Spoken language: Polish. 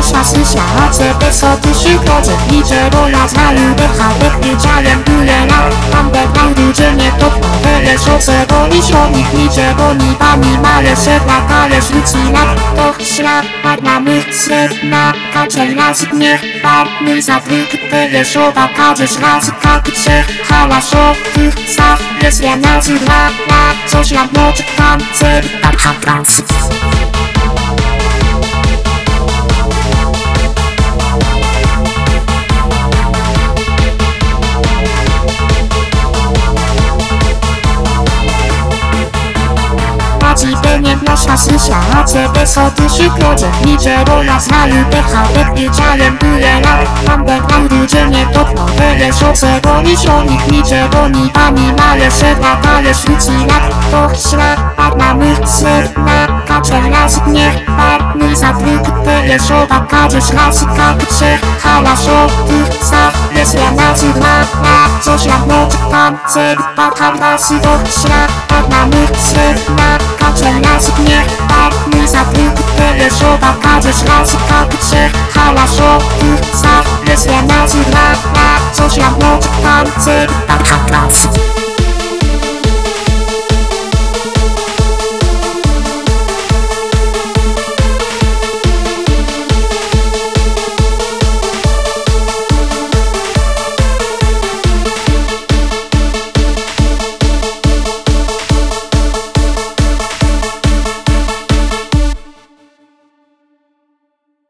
nasza sysia A ciebie co ty się godzę Idzie, bo ja znаю Dechałek wiedziałem tyle lat Tam będą ludzie nie to Byle szocę, bo i środnik Idzie, bo ni pani male się Plakale szlici lat To ślad, padnamy Sed na kaczej raz Niech padny zatryk Tyle szoba, każesz raz Tak się halaszo Tych stach jest ja nazywa Na coś jak moczy Pancer, tak hakas A ciebie nie nasza sysia A ciebie się krodzie Idzie, bo ja znaju Dechałek wiedziałem tyle lat. Tam będą ludzie nie to Byle szocę, bo i środnik Idzie, bo ni pani male się Plakale szlici lat To ślad, padnamy Ser na kaczę raz Niech padny zatryk Tyle szoba, każesz raz Tak się halaszo Tych jest ja nazywa Na coś jak moc Pancer, pakam rasy To ślad, padnamy Ser na kaczę raz Niech padny zatryk Tyle szoba, każesz raz Tak się halaszo Tych stach jest ja nazywa Na coś jak moc Pancer, pakam rasy